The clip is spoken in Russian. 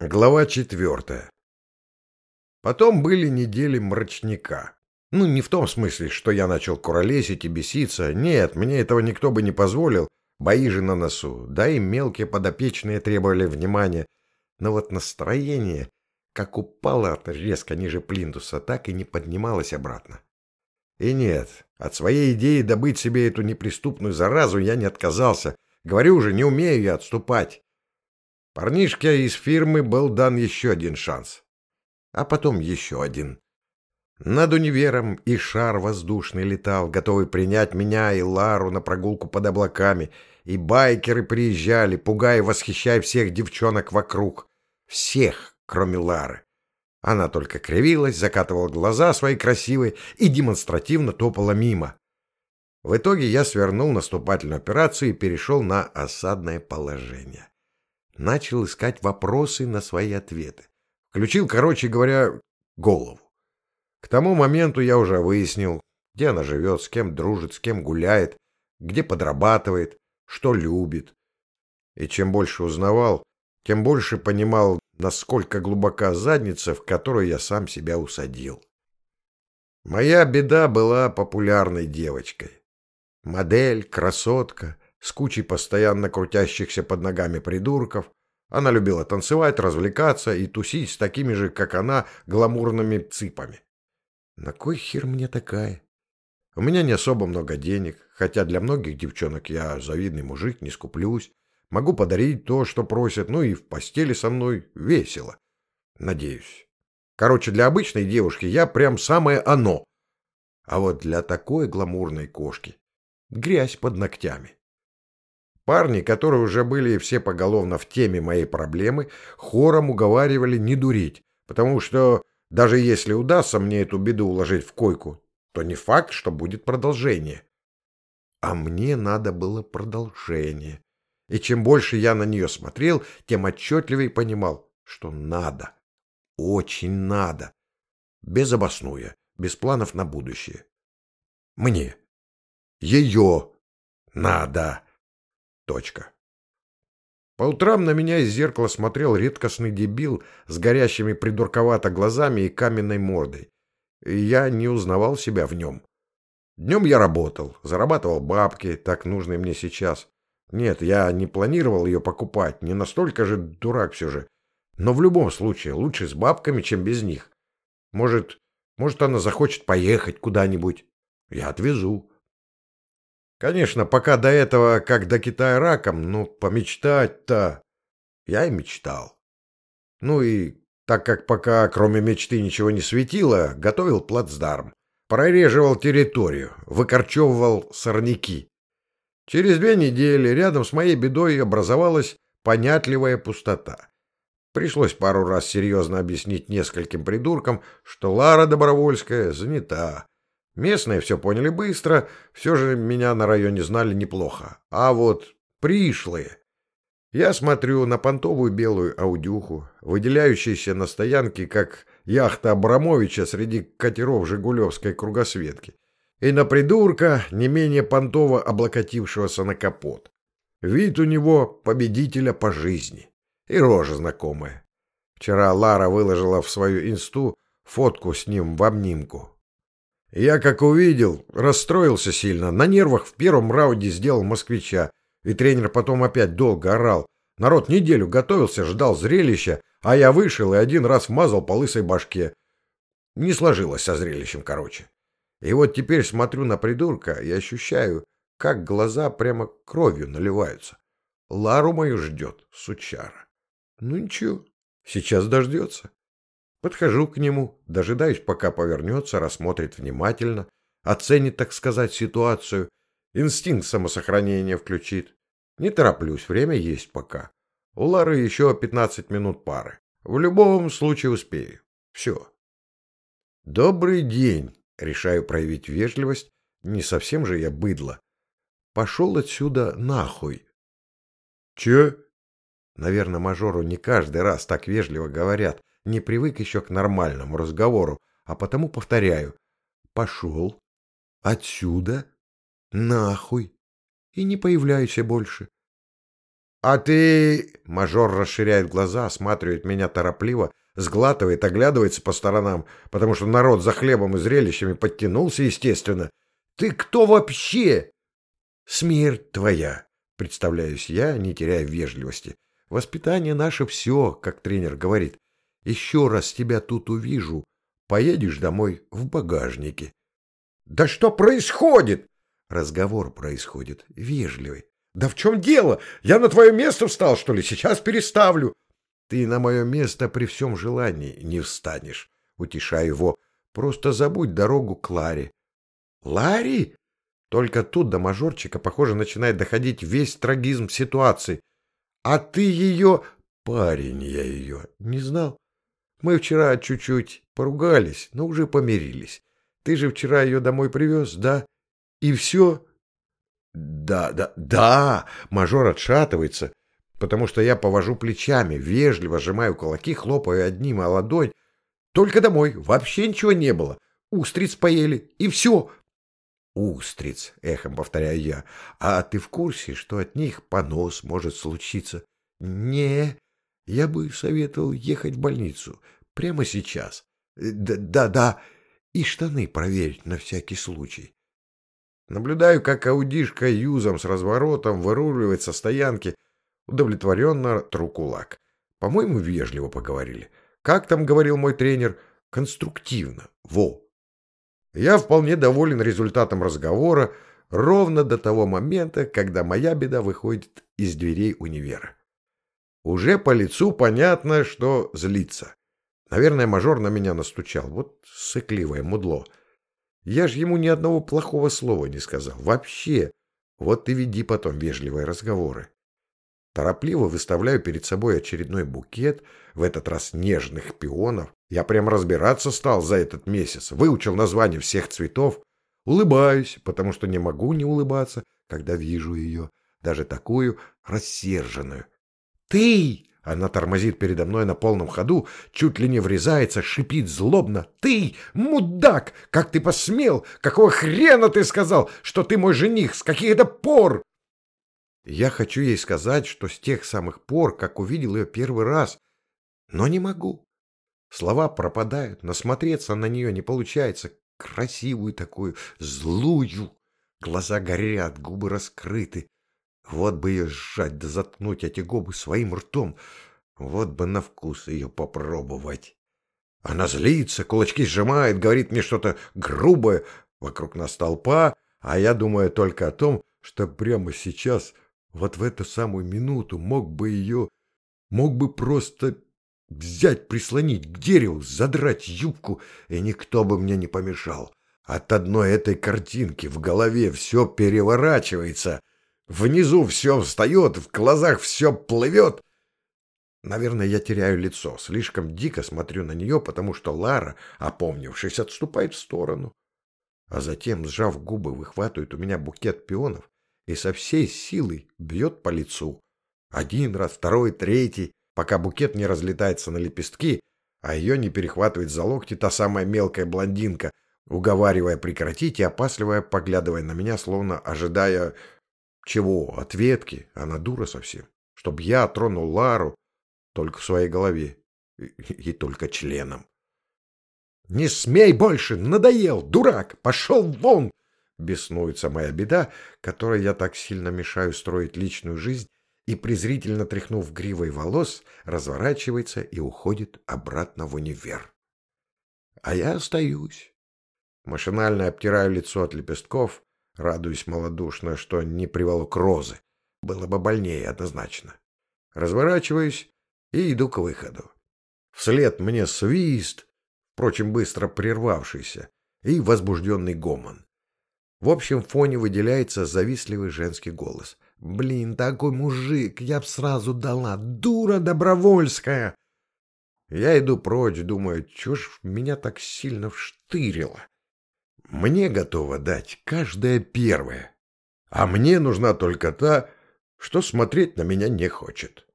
Глава четвертая. Потом были недели мрачника. Ну, не в том смысле, что я начал куролесить и беситься. Нет, мне этого никто бы не позволил. Бои же на носу. Да и мелкие подопечные требовали внимания. Но вот настроение, как упало резко ниже плинтуса, так и не поднималось обратно. И нет, от своей идеи добыть себе эту неприступную заразу я не отказался. Говорю же, не умею я отступать. Парнишке из фирмы был дан еще один шанс. А потом еще один. Над универом и шар воздушный летал, готовый принять меня и Лару на прогулку под облаками, и байкеры приезжали, пугая и восхищая всех девчонок вокруг. Всех, кроме Лары. Она только кривилась, закатывала глаза свои красивые и демонстративно топала мимо. В итоге я свернул наступательную операцию и перешел на осадное положение начал искать вопросы на свои ответы. Включил, короче говоря, голову. К тому моменту я уже выяснил, где она живет, с кем дружит, с кем гуляет, где подрабатывает, что любит. И чем больше узнавал, тем больше понимал, насколько глубока задница, в которую я сам себя усадил. Моя беда была популярной девочкой. Модель, красотка, с кучей постоянно крутящихся под ногами придурков. Она любила танцевать, развлекаться и тусить с такими же, как она, гламурными цыпами. На кой хер мне такая? У меня не особо много денег, хотя для многих девчонок я завидный мужик, не скуплюсь. Могу подарить то, что просят, ну и в постели со мной весело. Надеюсь. Короче, для обычной девушки я прям самое оно. А вот для такой гламурной кошки грязь под ногтями. Парни, которые уже были все поголовно в теме моей проблемы, хором уговаривали не дурить, потому что даже если удастся мне эту беду уложить в койку, то не факт, что будет продолжение. А мне надо было продолжение. И чем больше я на нее смотрел, тем отчетливее понимал, что надо. Очень надо. Без обоснуя, без планов на будущее. Мне. Ее надо. Точка. По утрам на меня из зеркала смотрел редкостный дебил с горящими придурковато глазами и каменной мордой. И я не узнавал себя в нем. Днем я работал, зарабатывал бабки, так нужные мне сейчас. Нет, я не планировал ее покупать, не настолько же дурак все же. Но в любом случае лучше с бабками, чем без них. Может, может она захочет поехать куда-нибудь. Я отвезу. Конечно, пока до этого, как до Китая раком, ну, помечтать-то... Я и мечтал. Ну и так как пока кроме мечты ничего не светило, готовил плацдарм. Прореживал территорию, выкорчевывал сорняки. Через две недели рядом с моей бедой образовалась понятливая пустота. Пришлось пару раз серьезно объяснить нескольким придуркам, что Лара Добровольская занята, Местные все поняли быстро, все же меня на районе знали неплохо. А вот пришлые... Я смотрю на понтовую белую аудюху, выделяющуюся на стоянке, как яхта Абрамовича среди катеров Жигулевской кругосветки, и на придурка, не менее понтово облокотившегося на капот. Вид у него победителя по жизни. И рожа знакомая. Вчера Лара выложила в свою инсту фотку с ним в обнимку. Я, как увидел, расстроился сильно. На нервах в первом раунде сделал москвича. И тренер потом опять долго орал. Народ неделю готовился, ждал зрелища, а я вышел и один раз вмазал по лысой башке. Не сложилось со зрелищем, короче. И вот теперь смотрю на придурка и ощущаю, как глаза прямо кровью наливаются. Лару мою ждет, сучара. Ну ничего, сейчас дождется. Подхожу к нему, дожидаюсь, пока повернется, рассмотрит внимательно, оценит, так сказать, ситуацию, инстинкт самосохранения включит. Не тороплюсь, время есть пока. У Лары еще 15 минут пары. В любом случае успею. Все. Добрый день. Решаю проявить вежливость. Не совсем же я быдло. Пошел отсюда нахуй. Че? Наверное, мажору не каждый раз так вежливо говорят не привык еще к нормальному разговору, а потому повторяю. Пошел. Отсюда. Нахуй. И не появляйся больше. «А ты...» — мажор расширяет глаза, осматривает меня торопливо, сглатывает, оглядывается по сторонам, потому что народ за хлебом и зрелищами подтянулся, естественно. «Ты кто вообще?» «Смерть твоя», — представляюсь я, не теряя вежливости. «Воспитание наше все, как тренер говорит. Еще раз тебя тут увижу, поедешь домой в багажнике». «Да что происходит?» Разговор происходит, вежливый. «Да в чем дело? Я на твое место встал, что ли? Сейчас переставлю». «Ты на мое место при всем желании не встанешь», — утешаю его. «Просто забудь дорогу к Ларе». «Ларе?» Только тут до мажорчика, похоже, начинает доходить весь трагизм ситуации. «А ты ее...» «Парень я ее. Не знал. Мы вчера чуть-чуть поругались, но уже помирились. Ты же вчера ее домой привез, да? И все?» Да, да, да, мажор отшатывается, потому что я повожу плечами, вежливо сжимаю кулаки, хлопаю одним о ладонь. Только домой, вообще ничего не было. Устриц поели, и все. Устриц, эхом повторяю я. А ты в курсе, что от них понос может случиться? Не, я бы советовал ехать в больницу. Прямо сейчас. Да-да, и штаны проверить на всякий случай. Наблюдаю, как аудишка юзом с разворотом выруливает со стоянки. Удовлетворенно тру кулак. По-моему, вежливо поговорили. Как там говорил мой тренер? Конструктивно. Во. Я вполне доволен результатом разговора ровно до того момента, когда моя беда выходит из дверей универа. Уже по лицу понятно, что злится. Наверное, мажор на меня настучал. Вот сыкливое мудло. — я ж ему ни одного плохого слова не сказал. Вообще. Вот и веди потом вежливые разговоры. Торопливо выставляю перед собой очередной букет, в этот раз нежных пионов. Я прям разбираться стал за этот месяц, выучил название всех цветов. Улыбаюсь, потому что не могу не улыбаться, когда вижу ее, даже такую рассерженную. «Ты!» Она тормозит передо мной на полном ходу, чуть ли не врезается, шипит злобно. «Ты, мудак! Как ты посмел? Какого хрена ты сказал, что ты мой жених? С каких это пор?» Я хочу ей сказать, что с тех самых пор, как увидел ее первый раз, но не могу. Слова пропадают, насмотреться на нее не получается. Красивую такую, злую. Глаза горят, губы раскрыты. Вот бы ее сжать да заткнуть эти губы своим ртом. Вот бы на вкус ее попробовать. Она злится, кулачки сжимает, говорит мне что-то грубое. Вокруг нас толпа, а я думаю только о том, что прямо сейчас, вот в эту самую минуту, мог бы ее... Мог бы просто взять, прислонить к дереву, задрать юбку, и никто бы мне не помешал. От одной этой картинки в голове все переворачивается — Внизу все встает, в глазах все плывет. Наверное, я теряю лицо, слишком дико смотрю на нее, потому что Лара, опомнившись, отступает в сторону. А затем, сжав губы, выхватывает у меня букет пионов и со всей силой бьет по лицу. Один раз, второй, третий, пока букет не разлетается на лепестки, а ее не перехватывает за локти та самая мелкая блондинка, уговаривая прекратить и опасливая, поглядывая на меня, словно ожидая чего? Ответки? Она дура совсем. Чтоб я тронул Лару только в своей голове и, и только членом. «Не смей больше! Надоел! Дурак! Пошел вон!» Беснуется моя беда, которой я так сильно мешаю строить личную жизнь, и, презрительно тряхнув гривой волос, разворачивается и уходит обратно в универ. А я остаюсь. Машинально обтираю лицо от лепестков, Радуюсь малодушно, что не приволок розы. Было бы больнее однозначно. Разворачиваюсь и иду к выходу. Вслед мне свист, впрочем, быстро прервавшийся, и возбужденный гомон. В общем фоне выделяется завистливый женский голос. «Блин, такой мужик, я б сразу дала, дура добровольская!» Я иду прочь, думаю, чё ж меня так сильно вштырило? Мне готова дать каждая первая, а мне нужна только та, что смотреть на меня не хочет.